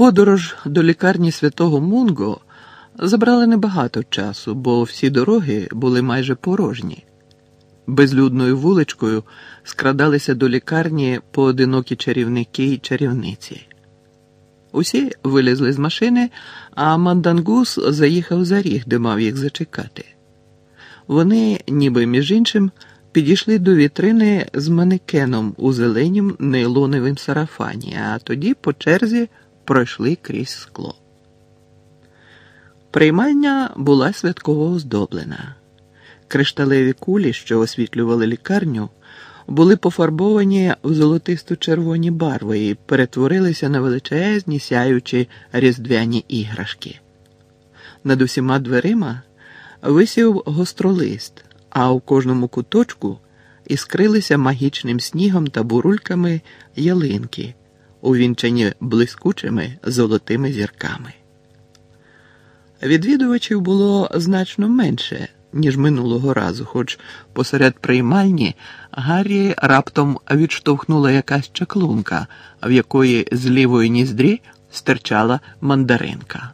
Подорож до лікарні святого Мунго забрала небагато часу, бо всі дороги були майже порожні. Безлюдною вуличкою скрадалися до лікарні поодинокі чарівники й чарівниці. Усі вилізли з машини, а мандангус заїхав за ріг, де мав їх зачекати. Вони, ніби між іншим, підійшли до вітрини з манекеном у зеленім нейлоновим сарафані, а тоді по черзі пройшли крізь скло. Приймальня була святково оздоблена. Кришталеві кулі, що освітлювали лікарню, були пофарбовані в золотисто червоні барви і перетворилися на величезні сяючі різдвяні іграшки. Над усіма дверима висів гостролист, а у кожному куточку іскрилися магічним снігом та бурульками ялинки, увінчані блискучими золотими зірками. Відвідувачів було значно менше, ніж минулого разу, хоч посеред приймальні Гаррі раптом відштовхнула якась чаклунка, в якої з лівої ніздрі стирчала мандаринка.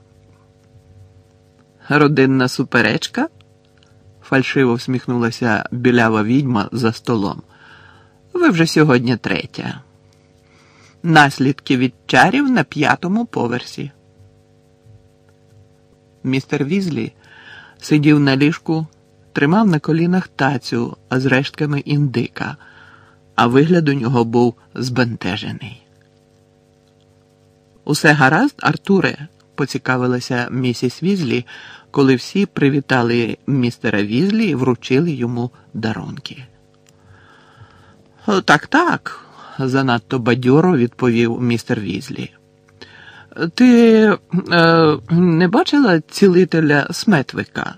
Родинна суперечка? фальшиво всміхнулася білява відьма за столом. Ви вже сьогодні третя. Наслідки від чарів на п'ятому поверсі. Містер Візлі сидів на ліжку, тримав на колінах тацю з рештками індика, а вигляд у нього був збентежений. Усе гаразд, Артуре, поцікавилася місіс Візлі, коли всі привітали містера Візлі і вручили йому дарунки. Так, так, занадто бадьоро відповів містер Візлі. Ти е, не бачила цілителя Сметвика?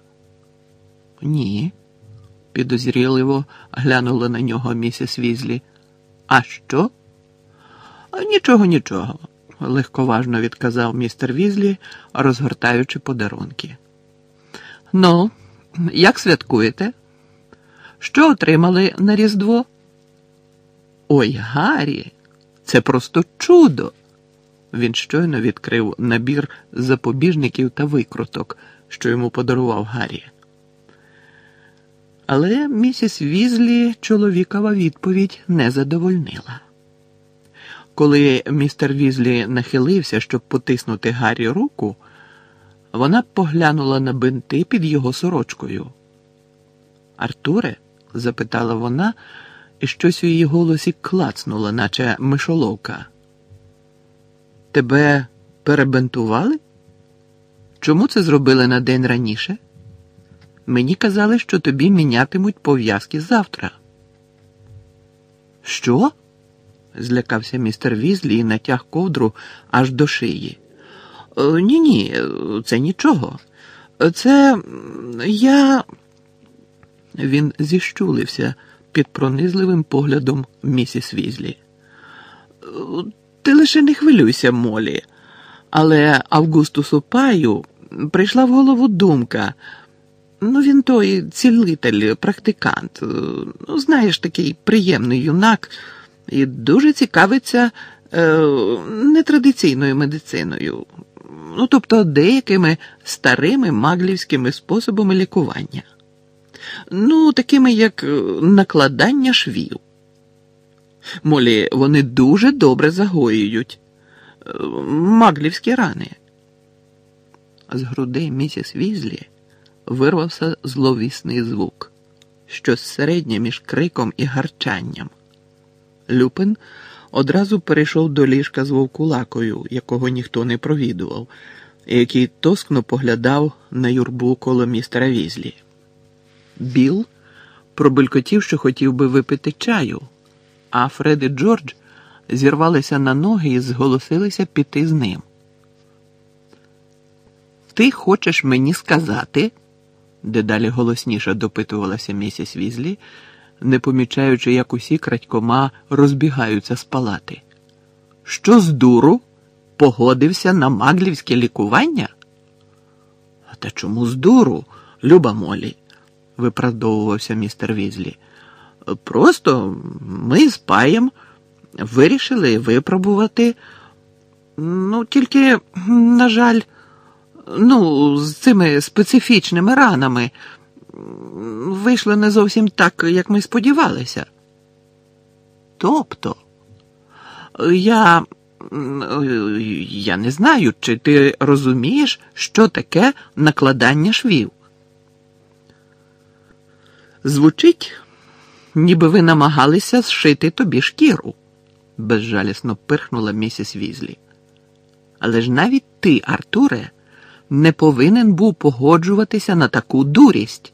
Ні, підозріливо глянула на нього місіс Візлі. А що? Нічого, нічого, легковажно відказав містер Візлі, розгортаючи подарунки. Ну, як святкуєте? Що отримали на Різдво? Ой, Гаррі, це просто чудо. Він щойно відкрив набір запобіжників та викруток, що йому подарував Гаррі. Але місіс Візлі чоловікова відповідь не задовольнила. Коли містер Візлі нахилився, щоб потиснути Гаррі руку, вона поглянула на бинти під його сорочкою. Артуре? запитала вона, щось у її голосі клацнуло, наче мишоловка. Тебе перебентували? Чому це зробили на день раніше? Мені казали, що тобі мінятимуть пов'язки завтра. Що? злякався містер Візлі і натяг ковдру аж до шиї. Ні, ні, це нічого. Це я. Він зіщулився під пронизливим поглядом місіс Візлі. Ти лише не хвилюйся, Молі, але Августусу Паю прийшла в голову думка. Ну, він той цілитель, практикант, ну, знаєш, такий приємний юнак і дуже цікавиться е, нетрадиційною медициною, ну, тобто деякими старими маглівськими способами лікування, ну, такими як накладання швів. Молі, вони дуже добре загоюють е, маглівські рани. З грудей місіс Візлі вирвався зловісний звук, щось середнє між криком і гарчанням. Люпин одразу перейшов до ліжка з вовкулакою, якого ніхто не провідував, і який тоскно поглядав на юрбу коло містера Візлі. Біл пробелькотів, що хотів би випити чаю а Фред і Джордж зірвалися на ноги і зголосилися піти з ним. Ти хочеш мені сказати? дедалі голосніше допитувалася місіс Візлі, не помічаючи, як усі крадькома розбігаються з палати. Що з дуру погодився на маглівське лікування? Та чому з дуру, люба Молі? Виправдовувався містер Візлі. Просто ми з паєм вирішили випробувати. Ну, тільки, на жаль, ну, з цими специфічними ранами вийшло не зовсім так, як ми сподівалися. Тобто, я. Я не знаю, чи ти розумієш, що таке накладання швів. Звучить, ніби ви намагалися зшити тобі шкіру, безжалісно пирхнула місіс Візлі. Але ж навіть ти, Артуре, не повинен був погоджуватися на таку дурість.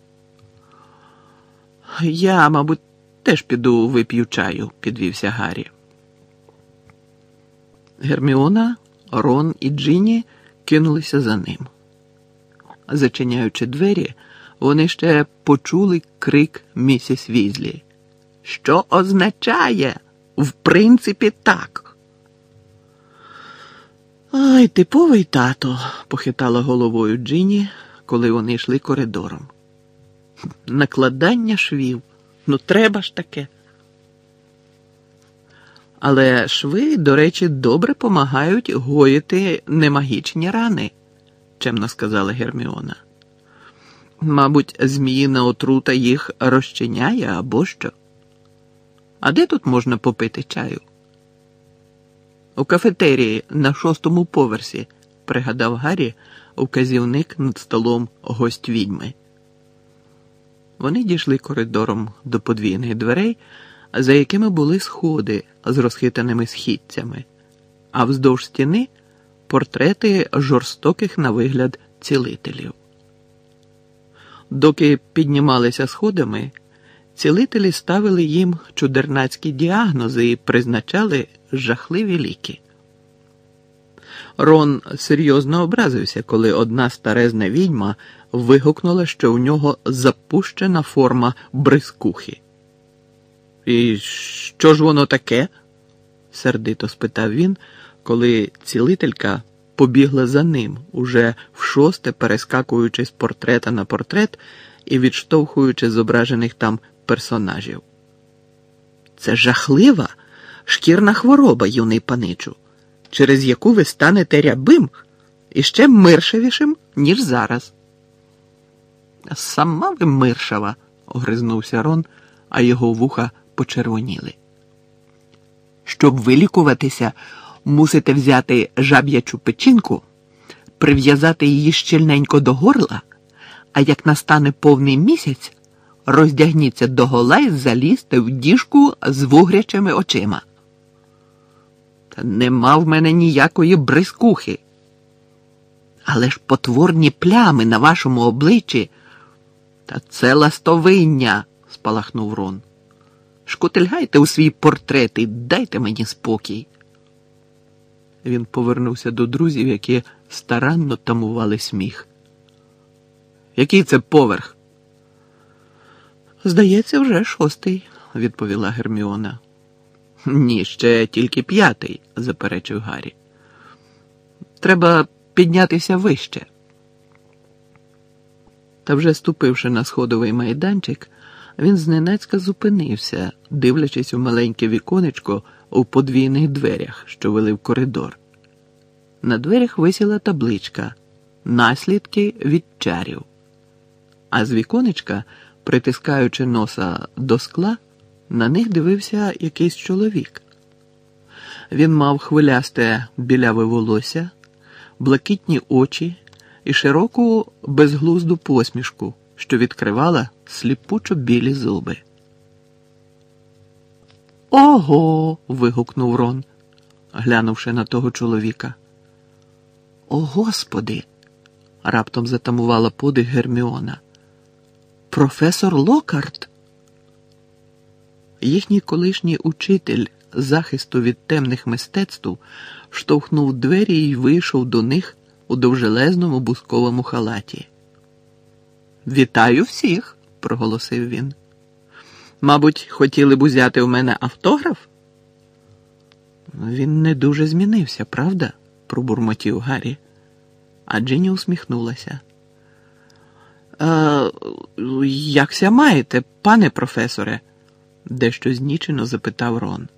Я, мабуть, теж піду вип'ю чаю, підвівся Гаррі. Герміона, Рон і Джині кинулися за ним. Зачиняючи двері, вони ще почули крик місіс Візлі. Що означає? В принципі, так. Ай, типовий тато, похитала головою Джині, коли вони йшли коридором. Накладання швів. Ну, треба ж таке. Але шви, до речі, добре помагають гоїти немагічні рани, чемно сказала Герміона. Мабуть, зміїна отрута їх розчиняє або що. А де тут можна попити чаю? У кафетерії на шостому поверсі, пригадав Гаррі указівник над столом гость відьми. Вони дійшли коридором до подвійних дверей, за якими були сходи з розхитаними східцями, а вздовж стіни портрети жорстоких на вигляд цілителів. Доки піднімалися сходами, цілителі ставили їм чудернацькі діагнози і призначали жахливі ліки. Рон серйозно образився, коли одна старезна відьма вигукнула, що у нього запущена форма брискухи. І що ж воно таке? сердито спитав він, коли цілителька побігла за ним, уже в шосте перескакуючи з портрета на портрет і відштовхуючи зображених там персонажів. Це жахлива шкірна хвороба, юний паничу, через яку ви станете рябим і ще миршевішим, ніж зараз. Сама ви миршава, огризнувся Рон, а його вуха почервоніли. Щоб вилікуватися, мусите взяти жаб'ячу печінку, прив'язати її щільненько до горла, а як настане повний місяць, роздягніться догола і залізьте в діжку з вугрячими очима. Та нема в мене ніякої брискухи. Але ж потворні плями на вашому обличчі. Та це ластовиння, спалахнув Рон. Шкотильгайте у свій портрет і дайте мені спокій. Він повернувся до друзів, які старанно тамували сміх. Який це поверх? Здається, вже шостий, відповіла Герміона. Ні, ще тільки п'ятий, заперечив Гаррі. Треба піднятися вище. Та вже ступивши на сходовий майданчик, він зненацька зупинився, дивлячись у маленьке віконечко у подвійних дверях, що вели в коридор. На дверях висіла табличка Наслідки від чарів. А з віконечка, притискаючи носа до скла, на них дивився якийсь чоловік. Він мав хвилясте біляве волосся, блакитні очі і широку безглузду посмішку, що відкривала сліпучо білі зуби. Ого. вигукнув Рон, глянувши на того чоловіка. О Господи! раптом затамувала подих Герміона. Професор Локарт. Їхній колишній учитель захисту від темних мистецтв штовхнув двері і вийшов до них у довжелезному бусковому халаті. Вітаю всіх, проголосив він. Мабуть, хотіли б узяти у мене автограф? Він не дуже змінився, правда? пробурмотів Гаррі, а Джині усміхнулася. «Е, Якся маєте, пане професоре? дещо знічено запитав Рон.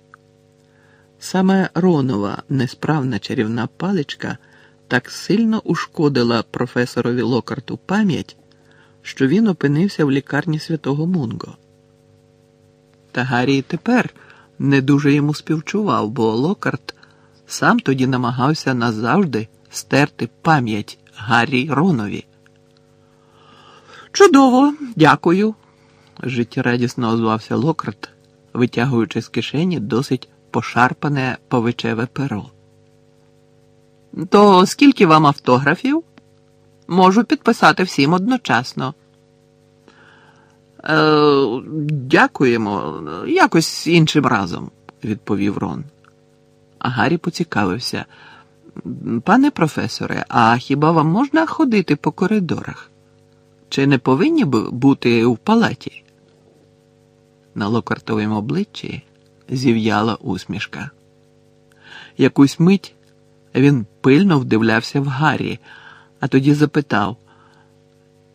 Саме Ронова несправна чарівна паличка так сильно ушкодила професорові Локарту пам'ять, що він опинився в лікарні святого Мунго. Та Гаррі тепер не дуже йому співчував, бо Локарт сам тоді намагався назавжди стерти пам'ять Гаррі Ронові. Чудово, дякую, життєрадісно озвався Локарт, витягуючи з кишені досить пошарпане повичеве перо. То скільки вам автографів? Можу підписати всім одночасно. Е, Дякуємо, якось іншим разом, відповів Рон. А Гаррі поцікавився. Пане професоре, а хіба вам можна ходити по коридорах? Чи не повинні б бути в палаті? На локартовому обличчі зів'яла усмішка. Якусь мить він пильно вдивлявся в Гаррі, а тоді запитав,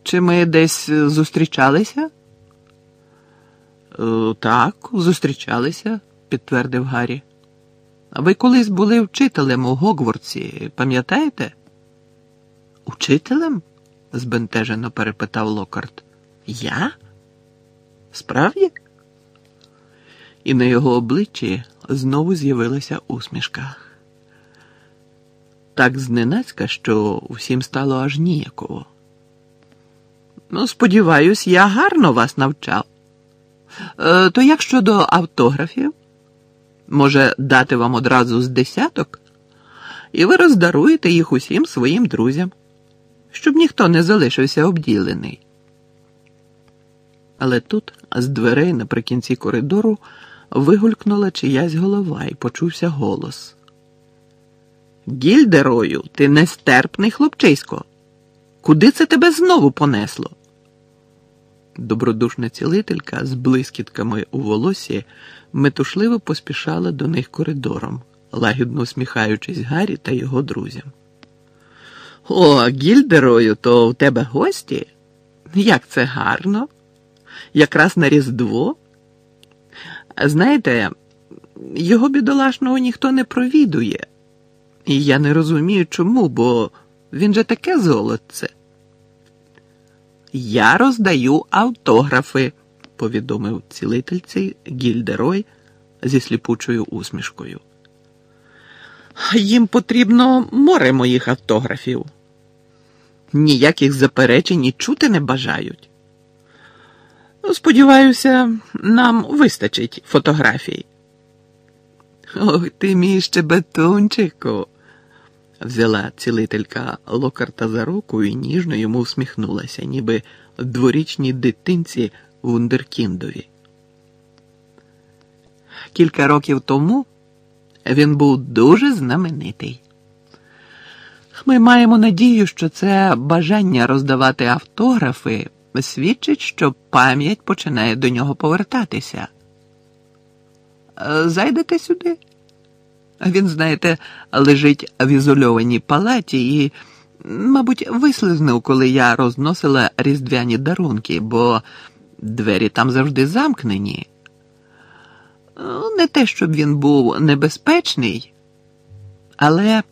чи ми десь зустрічалися? «Е, Так, зустрічалися, підтвердив Гаррі. Ви колись були вчителем у Гогвардсі, пам'ятаєте? Учителем? збентежено перепитав Локарт. Я? Справді? І на його обличчі знову з'явилася усмішка. Так зненацька, що всім стало аж ніяково. Ну, сподіваюсь, я гарно вас навчав. Е, то як щодо автографів? Може, дати вам одразу з десяток, і ви роздаруєте їх усім своїм друзям, щоб ніхто не залишився обділений. Але тут, з дверей наприкінці коридору, вигулькнула чиясь голова і почувся голос. Гільдерою, ти нестерпний хлопчисько. Куди це тебе знову понесло? Добродушна цілителька з блискітками у волосі метушливо поспішала до них коридором, лагідно усміхаючись Гаррі та його друзям. О, гільдерою, то у тебе гості? Як це гарно? Якраз на Різдво? Знаєте, його бідолашного ніхто не провідує. І я не розумію чому, бо він же таке золотце. Я роздаю автографи, повідомив цілительці Гільдерой зі сліпучою усмішкою. Їм потрібно море моїх автографів. Ніяких заперечень і чути не бажають. Сподіваюся, нам вистачить фотографій. Ох, ти мій щебетунчику, взяла цілителька локарта за руку і ніжно йому всміхнулася, ніби дворічній дитинці Вундеркіндові. Кілька років тому він був дуже знаменитий. Ми маємо надію, що це бажання роздавати автографи свідчить, що пам'ять починає до нього повертатися. Зайдете сюди? Він, знаєте, лежить в ізольованій палаті і, мабуть, вислизнув, коли я розносила різдвяні дарунки, бо двері там завжди замкнені. Не те, щоб він був небезпечний, але,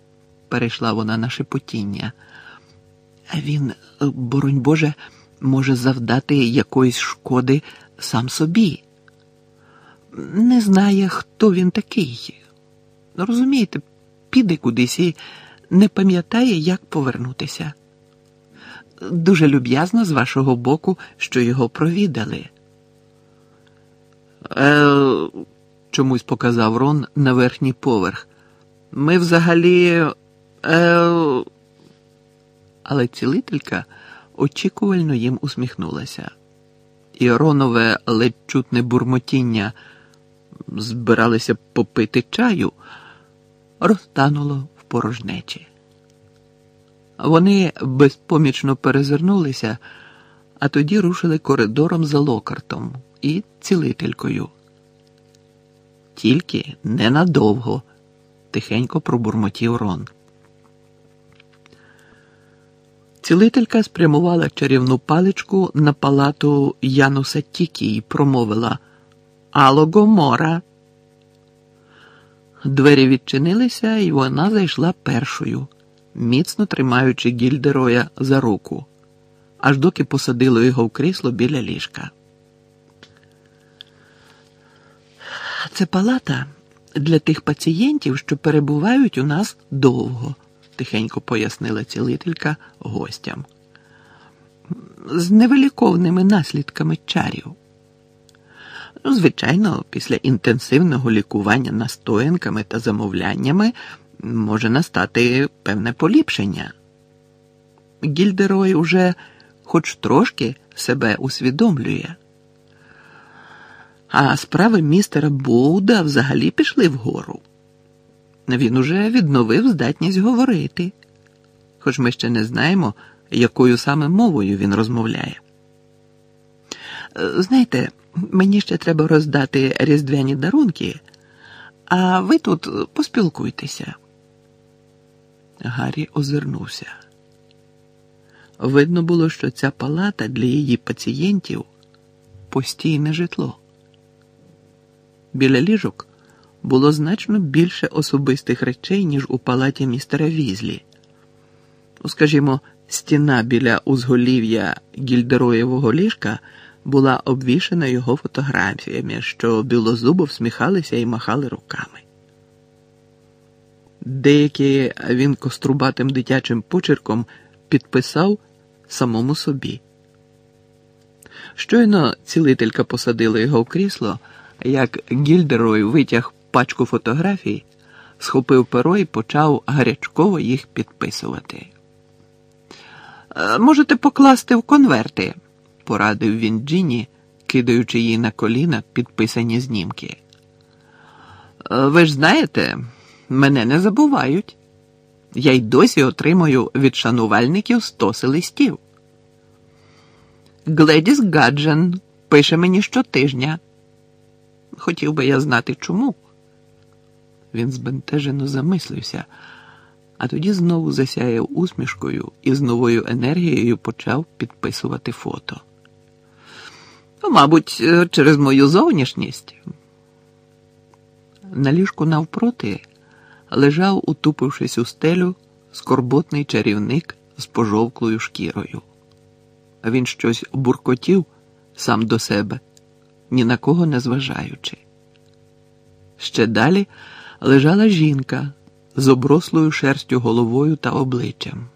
перейшла вона на шепотіння, він, боронь Боже, може завдати якоїсь шкоди сам собі. Не знає, хто він такий. Розумієте, піде кудись і не пам'ятає, як повернутися. Дуже люб'язно з вашого боку, що його провідали. Е, чомусь показав Рон на верхній поверх. Ми взагалі. Е, але цілителька очікувально їм усміхнулася. І Ронове ледь чутне бурмотіння збиралися попити чаю, розтануло в порожнечі. Вони безпомічно перезирнулися, а тоді рушили коридором за локартом і цілителькою. Тільки ненадовго, тихенько пробурмотів Рон. Цілителька спрямувала чарівну паличку на палату Януса Тікі і промовила Ало Гомора. Двері відчинилися, і вона зайшла першою, міцно тримаючи Гільдероя за руку, аж доки посадило його в крісло біля ліжка. Це палата для тих пацієнтів, що перебувають у нас довго, тихенько пояснила цілителька гостям. З невиліковними наслідками чарів. Ну, звичайно, після інтенсивного лікування настоянками та замовляннями може настати певне поліпшення. Гільдерой уже хоч трошки себе усвідомлює. А справи містера Боуда взагалі пішли вгору. Він уже відновив здатність говорити, хоч ми ще не знаємо, якою саме мовою він розмовляє. Знаєте, мені ще треба роздати різдвяні дарунки, а ви тут поспілкуйтеся. Гаррі озирнувся. Видно було, що ця палата для її пацієнтів постійне житло. Біля ліжок було значно більше особистих речей, ніж у палаті містера Візлі. Скажімо, стіна біля узголів'я гільдероєвого ліжка була обвішана його фотографіями, що білозубо всміхалися і махали руками. Деякі він кострубатим дитячим почерком підписав самому собі. Щойно цілителька посадила його в крісло, як Гільдерой витяг пачку фотографій, схопив перо і почав гарячково їх підписувати. «Е, можете покласти в конверти, порадив він Джині, кидаючи їй на коліна підписані знімки. «Е, ви ж знаєте, мене не забувають. Я й досі отримую від шанувальників стоси листів. Гледіс Гаджен пише мені щотижня. Хотів би я знати чому. Він збентежено замислився, а тоді знову засяяв усмішкою і з новою енергією почав підписувати фото. Мабуть, е, через мою зовнішність. На ліжку навпроти лежав, утупившись у стелю, скорботний чарівник з пожовклою шкірою. Він щось буркотів сам до себе, ні на кого не зважаючи. Ще далі лежала жінка з оброслою шерстю головою та обличчям.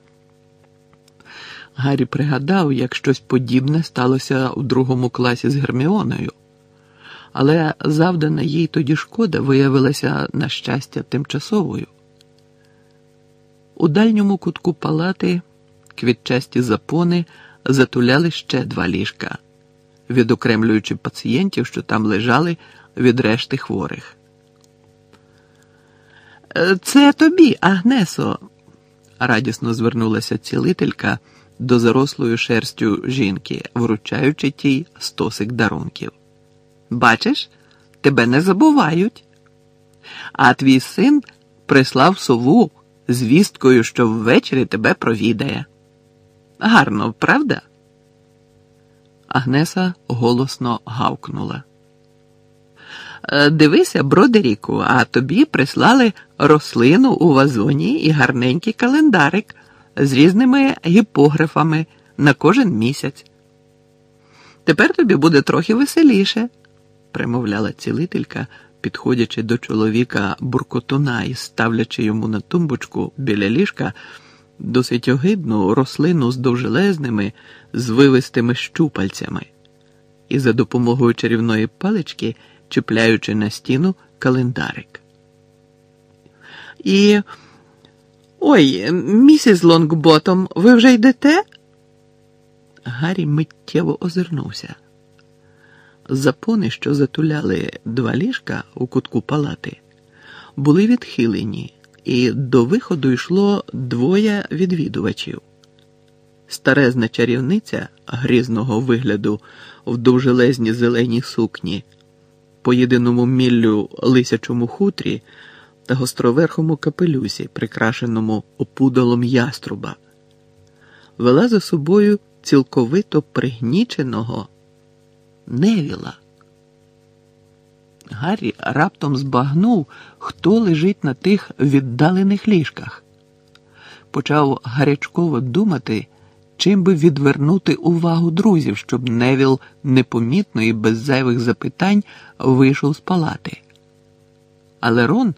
Гаррі пригадав, як щось подібне сталося у другому класі з Герміоною, але завдана їй тоді шкода виявилася, на щастя, тимчасовою. У дальньому кутку палати квітчасті запони затуляли ще два ліжка, відокремлюючи пацієнтів, що там лежали від решти хворих. Це тобі, Агнесо, радісно звернулася цілителька до зарослої шерстю жінки, вручаючи тій стосик дарунків. Бачиш, тебе не забувають. А твій син прислав сову з вісткою, що ввечері тебе провідає. Гарно, правда? Агнеса голосно гавкнула. «Е, дивися, бродеріку, а тобі прислали рослину у вазоні і гарненький календарик з різними гіпографами на кожен місяць. Тепер тобі буде трохи веселіше, примовляла цілителька, підходячи до чоловіка буркотуна і ставлячи йому на тумбочку біля ліжка досить огидну рослину з довжелезними, звивистими щупальцями, і за допомогою чарівної палички чіпляючи на стіну календарик. І. Ой, місіс Лонгботом, ви вже йдете? Гаррі миттєво озирнувся. Запони, що затуляли два ліжка у кутку палати, були відхилені, і до виходу йшло двоє відвідувачів. Старезна чарівниця грізного вигляду в довжелезній зеленій сукні, по єдиному міллю лисячому хутрі та гостроверхому капелюсі, прикрашеному опудалом яструба, вела за собою цілковито пригніченого невіла. Гаррі раптом збагнув, хто лежить на тих віддалених ліжках. Почав гарячково думати, чим би відвернути увагу друзів, щоб Невіл непомітно і без зайвих запитань вийшов з палати. Але Рон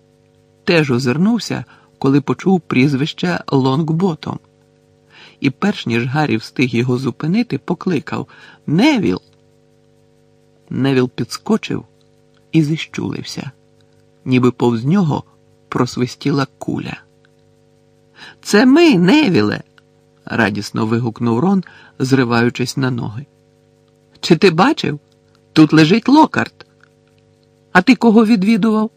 теж озирнувся, коли почув прізвище Лонгботом. І перш ніж Гаррі встиг його зупинити, покликав: Невіле. Невіл підскочив і зіщулився, ніби повз нього просвистіла куля. Це ми, Невіле, радісно вигукнув Рон, зриваючись на ноги. Чи ти бачив? Тут лежить Локарт. А ти кого відвідував?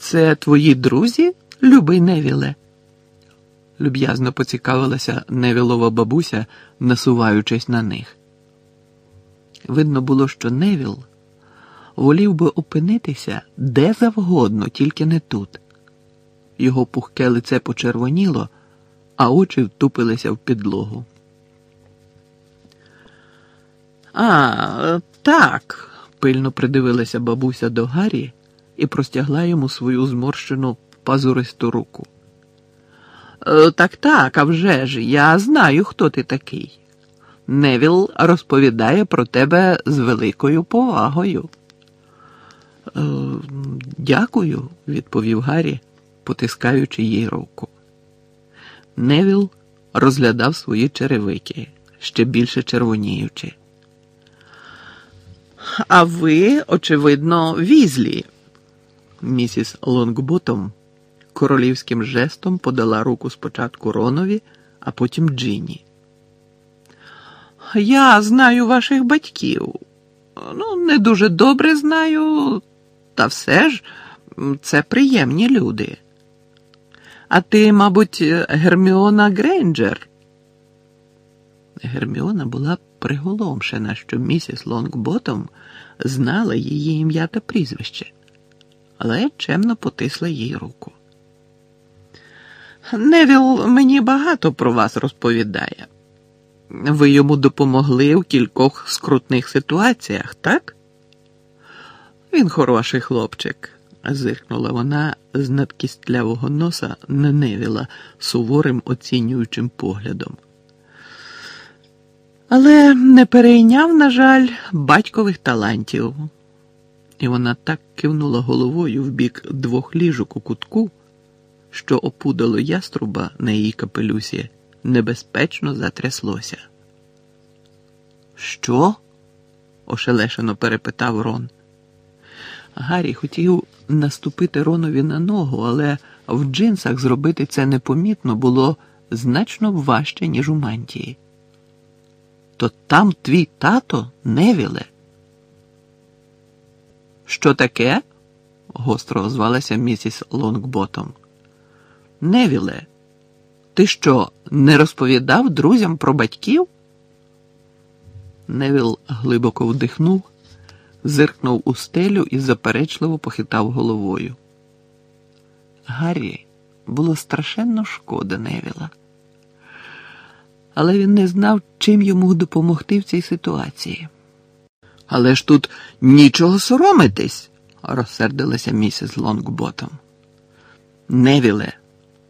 Це твої друзі, любий Невіле? Люб'язно поцікавилася Невілова бабуся, насуваючись на них. Видно було, що Невіл волів би опинитися де завгодно, тільки не тут. Його пухке лице почервоніло, а очі втупилися в підлогу. А, так, пильно придивилася бабуся до Гаррі і простягла йому свою зморщену пазуристу руку. «Е, так, так, а вже ж, я знаю, хто ти такий. Невіл розповідає про тебе з великою повагою. «Е, дякую, відповів Гаррі, потискаючи їй руку. Невіл розглядав свої черевики, ще більше червоніючи. А ви, очевидно, візлі. Місіс Лонгботом королівським жестом подала руку спочатку Ронові, а потім Джині. Я знаю ваших батьків. Ну, не дуже добре знаю, та все ж це приємні люди. А ти, мабуть, Герміона Грейнджер? Герміона була приголомшена, що місіс Лонгботом знала її ім'я та прізвище, але чемно потисла їй руку. Невіл мені багато про вас розповідає. Ви йому допомогли в кількох скрутних ситуаціях, так? Він хороший хлопчик, зиркнула вона з надкістлявого носа на Невіла суворим оцінюючим поглядом. Але не перейняв, на жаль, батькових талантів. І вона так кивнула головою в бік двох ліжок у кутку, що опудало яструба на її капелюсі небезпечно затряслося. Що? ошелешено перепитав Рон. Гаррі хотів наступити Ронові на ногу, але в джинсах зробити це непомітно було значно важче, ніж у мантії. То там твій тато Невіле. Що таке? гостро озвалася місіс Лонгботом. Невіле, ти що, не розповідав друзям про батьків? Невіл глибоко вдихнув, зиркнув у стелю і заперечливо похитав головою. Гаррі було страшенно шкода Невіла, але він не знав, чим йому допомогти в цій ситуації. Але ж тут нічого соромитись, розсердилася місіс Лонгботом. Невіле,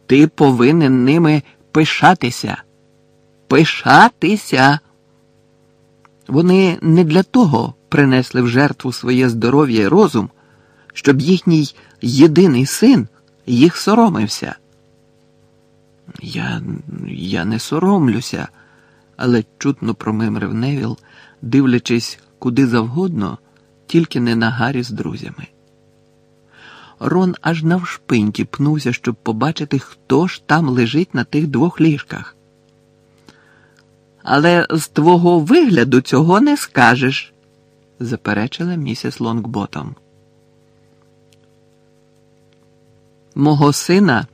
ти повинен ними пишатися. Пишатися. Вони не для того принесли в жертву своє здоров'я і розум, щоб їхній єдиний син їх соромився. Я я не соромлюся, але чутно промимрив Невіл, дивлячись куди завгодно, тільки не на Гаррі з друзями. Рон аж навшпиньки пнувся, щоб побачити, хто ж там лежить на тих двох ліжках. Але з твого вигляду цього не скажеш, заперечила місіс Лонгботом. Мого сина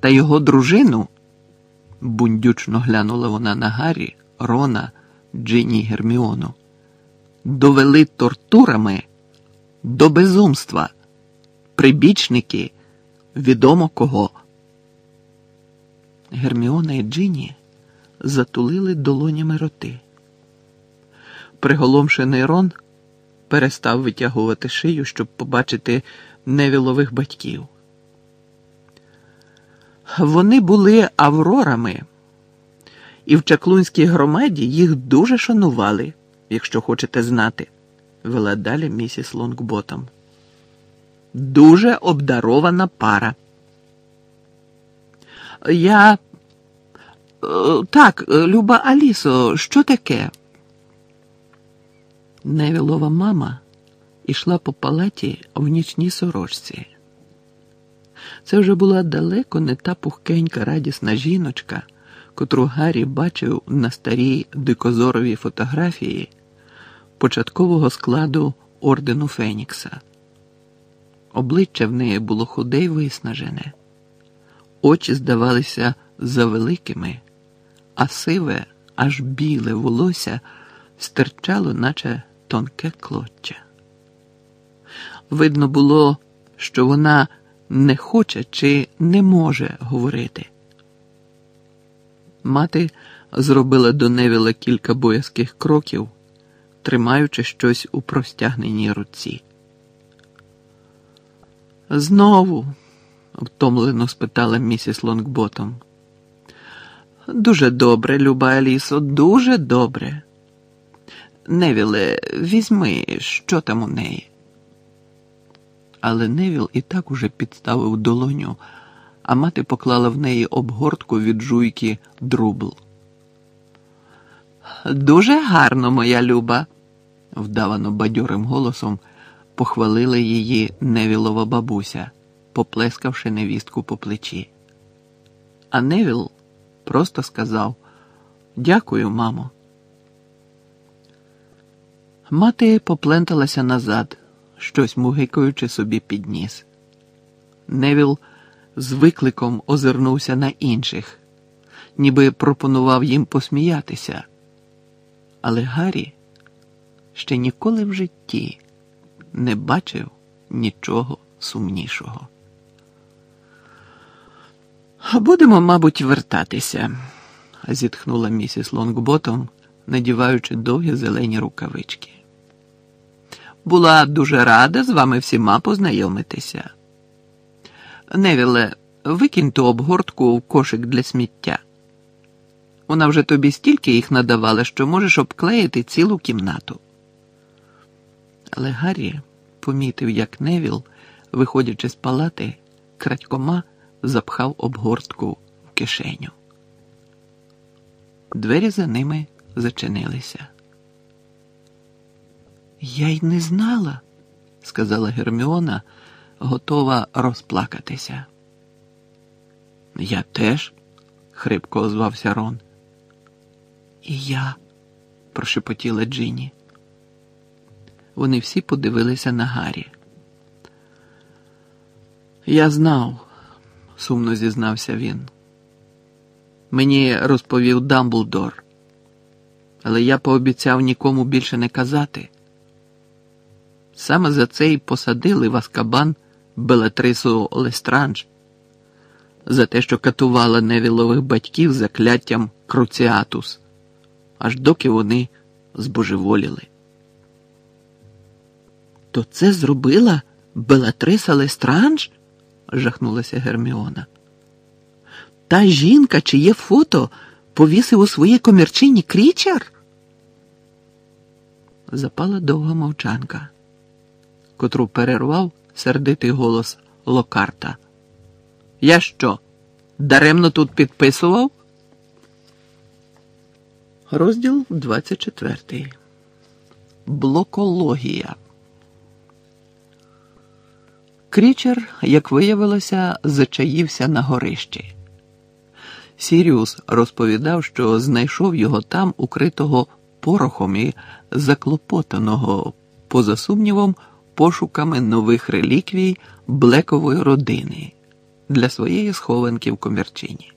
та його дружину, бундючно глянула вона на Гаррі, Рона, Джині Герміону, довели тортурами до безумства, прибічники відомо кого. Герміона і Джині затулили долонями роти. Приголомшений Рон перестав витягувати шию, щоб побачити невілових батьків. Вони були аврорами, і в Чаклунській громаді їх дуже шанували, якщо хочете знати, вела далі місіс Лонгботом. Дуже обдарована пара. Я. Е, так, Люба Алісо, що таке? Невілова мама ішла по палаті в нічній сорочці. Це вже була далеко не та пухкенька радісна жіночка, котру Гаррі бачив на старій дикозоровій фотографії початкового складу ордену Фенікса. Обличчя в неї було худе й виснажене, очі здавалися завеликими, а сиве, аж біле волосся стирчало, наче тонке клоччя. Видно було, що вона не хоче чи не може говорити. Мати зробила до Невіла кілька боязких кроків, тримаючи щось у простягненій руці. Знову, втомлено спитала місіс Лонгботом. Дуже добре, люба Алісо, дуже добре. Невіле, візьми, що там у неї. Але Невіл і так уже підставив долоню, а мати поклала в неї обгортку від жуйки друбл. Дуже гарно, моя люба, вдавано бадьорим голосом похвалила її Невілова бабуся, поплескавши невістку по плечі. А Невіл просто сказав Дякую, мамо. Мати попленталася назад, щось мугикаючи собі під ніс. Невіл з викликом озирнувся на інших, ніби пропонував їм посміятися. Але Гаррі ще ніколи в житті не бачив нічого сумнішого. Будемо, мабуть, вертатися, зітхнула місіс Лонгботом, надіваючи довгі зелені рукавички. Була дуже рада з вами всіма познайомитися. Невіле, викинь ту обгортку в кошик для сміття. Вона вже тобі стільки їх надавала, що можеш обклеїти цілу кімнату. Але Гаррі помітив, як Невіл, виходячи з палати, крадькома запхав обгортку в кишеню. Двері за ними зачинилися. Я й не знала, сказала Герміона, готова розплакатися. Я теж, хрипко озвався Рон. І я, прошепотіла Джині. Вони всі подивилися на Гаррі. Я знав, сумно зізнався він. Мені розповів Дамблдор, але я пообіцяв нікому більше не казати. Саме за це й посадили в Аскабан Белатрису Лестранж, за те, що катувала невілових батьків закляттям Круціатус, аж доки вони збожеволіли. То це зробила Белатриса Лестранж? жахнулася Герміона. Та жінка, чиє фото повісив у своїй комірчині крічер? Запала довга мовчанка, котру перервав сердитий голос Локарта. Я що? Даремно тут підписував? Розділ 24. Блокологія. Крічер, як виявилося, зачаївся на горищі. Сіріус розповідав, що знайшов його там, укритого порохом і заклопотаного, поза сумнівом, пошуками нових реліквій блекової родини для своєї схованки в комірчині.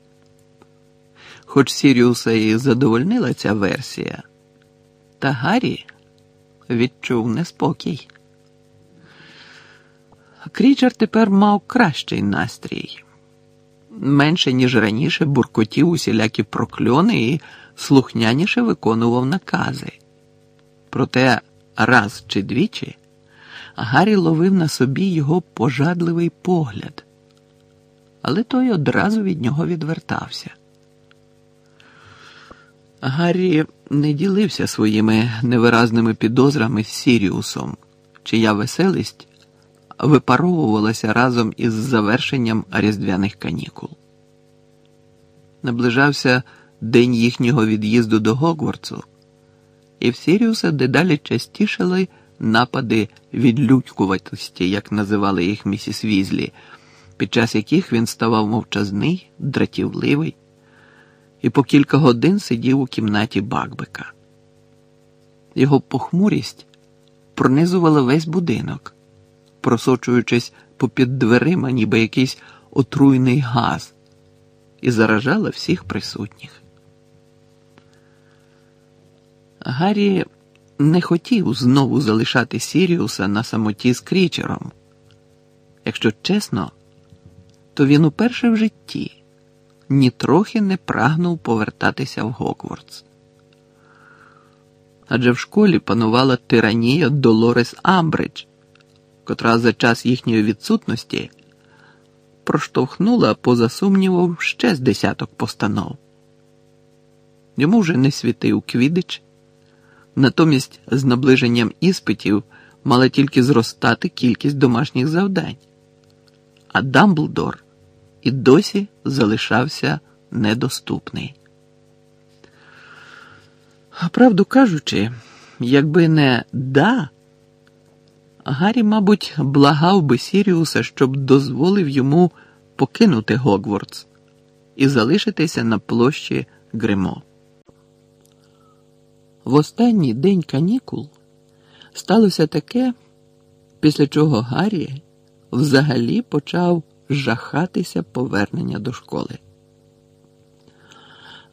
Хоч Сіріуса і задовольнила ця версія, та Гаррі відчув неспокій. Крічер тепер мав кращий настрій. Менше, ніж раніше, буркотів усілякі прокльони і слухняніше виконував накази. Проте раз чи двічі, Гаррі ловив на собі його пожадливий погляд, але той одразу від нього відвертався. Гаррі не ділився своїми невиразними підозрами з Сіріусом, чия веселість випаровувалася разом із завершенням різдвяних канікул. Наближався день їхнього від'їзду до Гогвартсу, і в Сіріуса дедалі частішали напади відлюдькуватості, як називали їх місіс Візлі, під час яких він ставав мовчазний, дратівливий і по кілька годин сидів у кімнаті Бакбека. Його похмурість пронизувала весь будинок, просочуючись попід дверима, ніби якийсь отруйний газ, і заражала всіх присутніх. Гаррі не хотів знову залишати Сіріуса на самоті з крічером. Якщо чесно, то він уперше в житті нітрохи не прагнув повертатися в Гоквордс. Адже в школі панувала тиранія Долорес Амбридж, котра за час їхньої відсутності проштовхнула поза сумнівом ще з десяток постанов. Йому вже не світив квідич, натомість з наближенням іспитів мала тільки зростати кількість домашніх завдань, а Дамблдор і досі залишався недоступний. А правду кажучи, якби не да, Гаррі, мабуть, благав би Сіріуса, щоб дозволив йому покинути Гогвардс і залишитися на площі Гримо. В останній день канікул сталося таке, після чого Гаррі взагалі почав жахатися повернення до школи.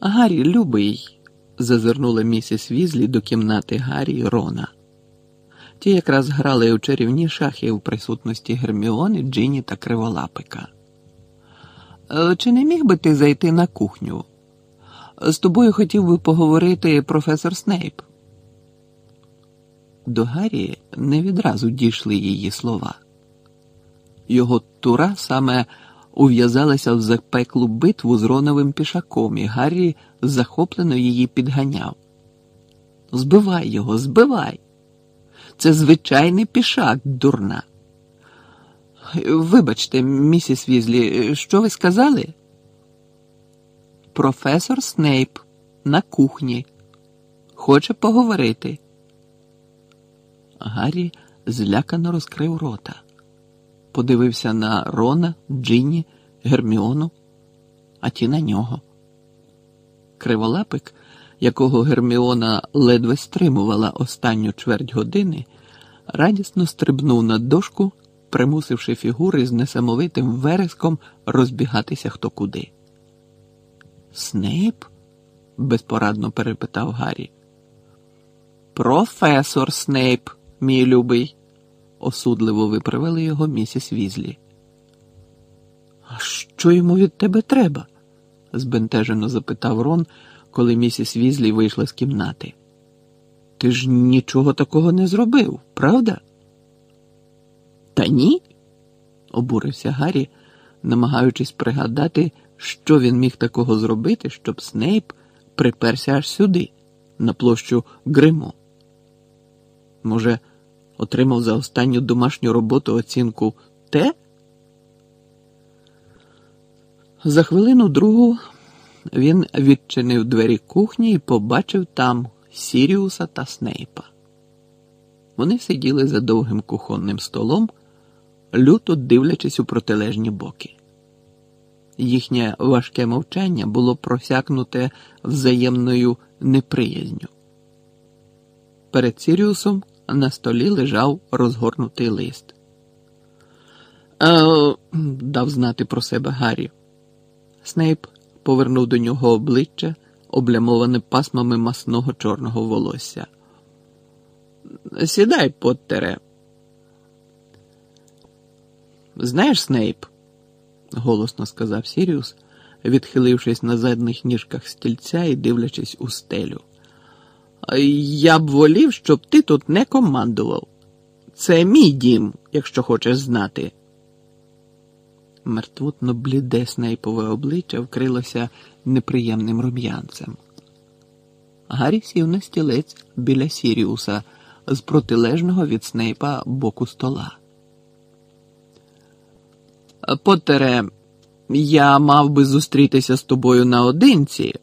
Гаррі, любий, зазирнула місіс Візлі до кімнати Гаррі і Рона. Ті якраз грали у чарівні шахи у присутності Герміони, Джині та Криволапика. «Е, чи не міг би ти зайти на кухню? З тобою хотів би поговорити професор Снейп. До Гаррі не відразу дійшли її слова. Його тура саме ув'язалася в запеклу битву з Роновим пішаком, і Гаррі захоплено її підганяв. Збивай його, збивай. Це звичайний пішак, дурна. Вибачте, місіс Візлі, що ви сказали? Професор Снейп на кухні. Хоче поговорити. Гаррі злякано розкрив рота подивився на Рона, Джинні, Герміону, а ті на нього. Криволапик, якого Герміона ледве стримувала останню чверть години, радісно стрибнув на дошку, примусивши фігури з несамовитим вереском розбігатися хто куди. Снейп? безпорадно перепитав Гаррі. Професор Снейп, мій любий осудливо виправили його місіс Візлі. А що йому від тебе треба? збентежено запитав Рон, коли місіс Візлі вийшла з кімнати. Ти ж нічого такого не зробив, правда? Та ні, обурився Гаррі, намагаючись пригадати, що він міг такого зробити, щоб Снейп приперся аж сюди, на площу Гримо. Може, отримав за останню домашню роботу оцінку Т? За хвилину другу він відчинив двері кухні і побачив там Сіріуса та Снейпа. Вони сиділи за довгим кухонним столом, люто дивлячись у протилежні боки. Їхнє важке мовчання було просякнуте взаємною неприязню. Перед Сіріусом на столі лежав розгорнутий лист. «Е, дав знати про себе Гаррі. Снейп повернув до нього обличчя, облямоване пасмами масного чорного волосся. Сідай, Поттере. Знаєш, Снейп, голосно сказав Сіріус, відхилившись на задних ніжках стільця і дивлячись у стелю. Я б волів, щоб ти тут не командував. Це мій дім, якщо хочеш знати. Мертвотно бліде снейпове обличчя вкрилося неприємним рум'янцем. Гаррі сів на стілець біля Сіріуса з протилежного від Снейпа боку стола. Потере, я мав би зустрітися з тобою наодинці.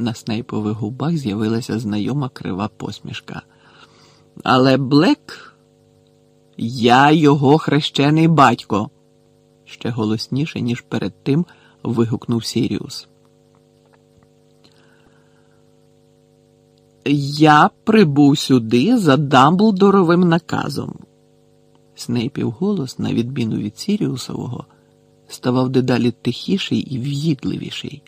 На Снейпових губах з'явилася знайома крива посмішка. Але Блек, я його хрещений батько, ще голосніше, ніж перед тим вигукнув Сіріус. Я прибув сюди за Дамблдоровим наказом. Снейпів голос, на відміну від Сіріусового, ставав дедалі тихіший і в'їдливіший.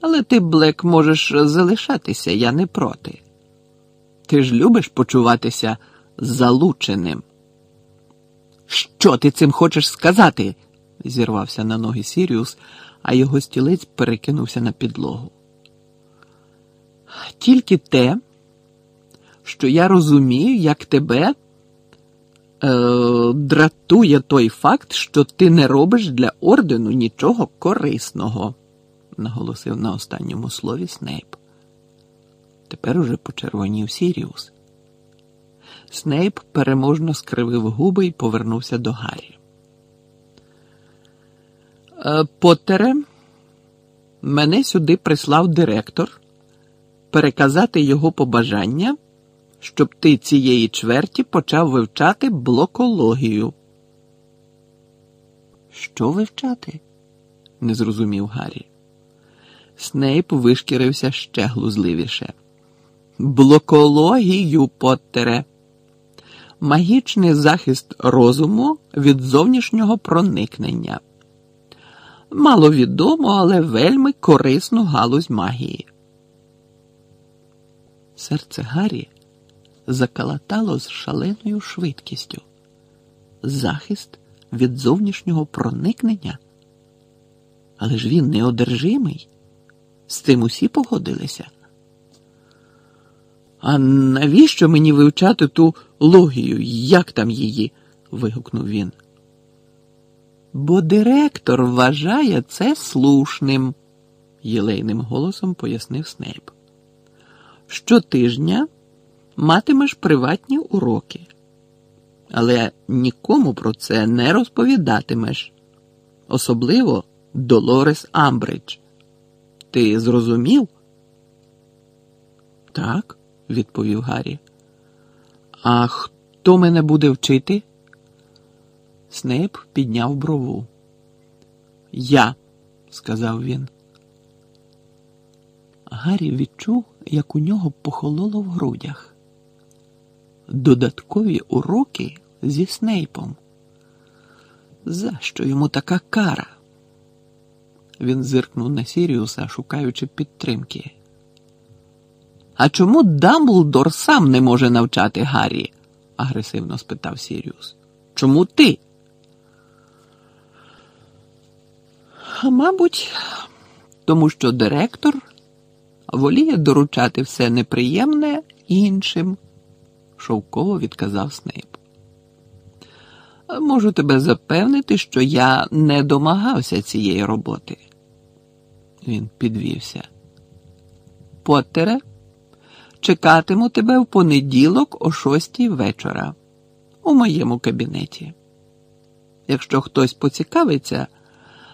Але ти, Блек, можеш залишатися, я не проти. Ти ж любиш почуватися залученим. Що ти цим хочеш сказати? зірвався на ноги Сіріус, а його стілець перекинувся на підлогу. Тільки те, що я розумію, як тебе е, дратує той факт, що ти не робиш для ордену нічого корисного, наголосив на останньому слові Снейп. Тепер уже почервонів Сіріус. Снейп переможно скривив губи і повернувся до Гаррі. «Е, Поттере, мене сюди прислав директор переказати його побажання, щоб ти цієї чверті почав вивчати блокологію. Що вивчати? не зрозумів Гаррі. Снейп вишкірився ще глузливіше. Блокологію, Поттере. Магічний захист розуму від зовнішнього проникнення. Маловідомо, але вельми корисну галузь магії. Серце Гаррі закалатало з шаленою швидкістю. Захист від зовнішнього проникнення. Але ж він неодержимий. З цим усі погодилися. А навіщо мені вивчати ту логію? Як там її? вигукнув він. Бо директор вважає це слушним, єлейним голосом пояснив Снейп. Щотижня матимеш приватні уроки, але нікому про це не розповідатимеш, особливо Долорес Амбридж. Ти зрозумів? Так, відповів Гаррі. А хто мене буде вчити? Снейп підняв брову. Я, сказав він. Гаррі відчув, як у нього похололо в грудях. Додаткові уроки зі Снейпом. За що йому така кара? Він зиркнув на Сіріуса, шукаючи підтримки. А чому Дамблдор сам не може навчати Гаррі? агресивно спитав Сіріус. Чому ти? Мабуть, тому що директор воліє доручати все неприємне іншим, шовково відказав Снейп. Можу тебе запевнити, що я не домагався цієї роботи. Він підвівся. Поттере, чекатиму тебе в понеділок о шостій вечора у моєму кабінеті. Якщо хтось поцікавиться,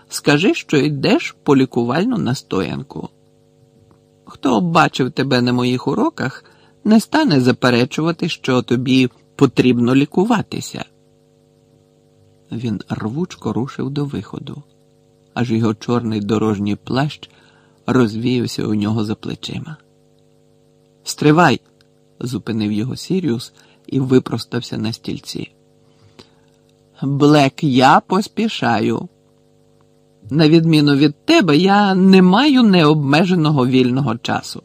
скажи, що йдеш по лікувальну настоянку. Хто бачив тебе на моїх уроках, не стане заперечувати, що тобі потрібно лікуватися. Він рвучко рушив до виходу, аж його чорний дорожній плащ розвіявся у нього за плечима. Стривай, зупинив його Сіріус і випростався на стільці. Блек, я поспішаю. На відміну від тебе, я не маю необмеженого вільного часу.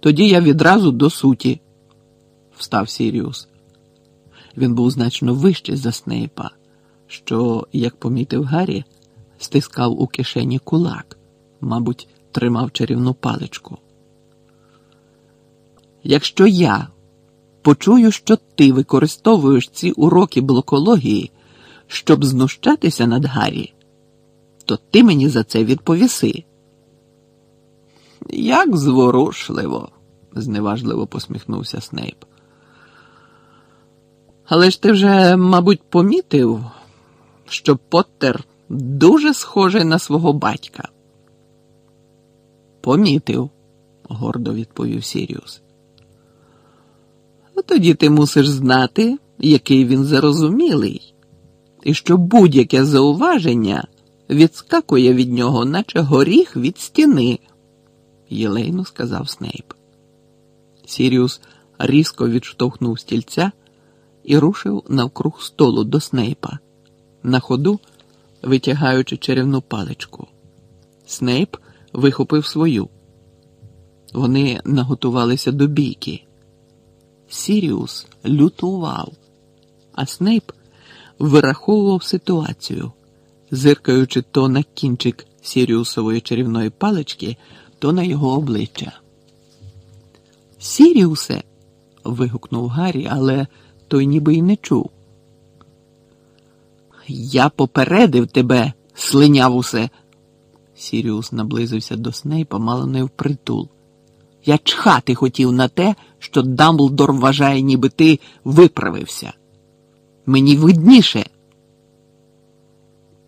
Тоді я відразу до суті, встав Сіріус. Він був значно вищий за Снейпа, що, як помітив Гаррі, стискав у кишені кулак, мабуть, тримав чарівну паличку. Якщо я почую, що ти використовуєш ці уроки блокології, щоб знущатися над Гаррі, то ти мені за це відповіси. Як зворушливо, зневажливо посміхнувся Снейп. Але ж ти вже, мабуть, помітив, що Поттер дуже схожий на свого батька. Помітив, гордо відповів Сіріус. Тоді ти мусиш знати, який він зарозумілий, і що будь-яке зауваження відскакує від нього, наче горіх від стіни, єлейно сказав Снейп. Сіріус різко відштовхнув стільця і рушив навкруг столу до Снейпа, на ходу витягаючи чарівну паличку. Снейп вихопив свою. Вони наготувалися до бійки. Сіріус лютував, а Снейп вираховував ситуацію, зиркаючи то на кінчик Сіріусової чарівної палички, то на його обличчя. Сіріусе. вигукнув Гаррі, але той ніби й не чув. Я попередив тебе, слинявусе. Сіріус наблизився до Снейпа, мало не впритул. Я чхати хотів на те, що Дамблдор вважає, ніби ти виправився. Мені видніше.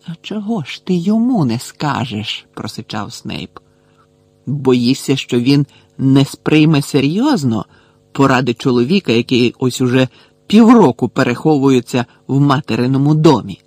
А чого ж ти йому не скажеш? просичав Снейп. Боїшся, що він не сприйме серйозно поради чоловіка, який ось уже півроку переховується в материному домі.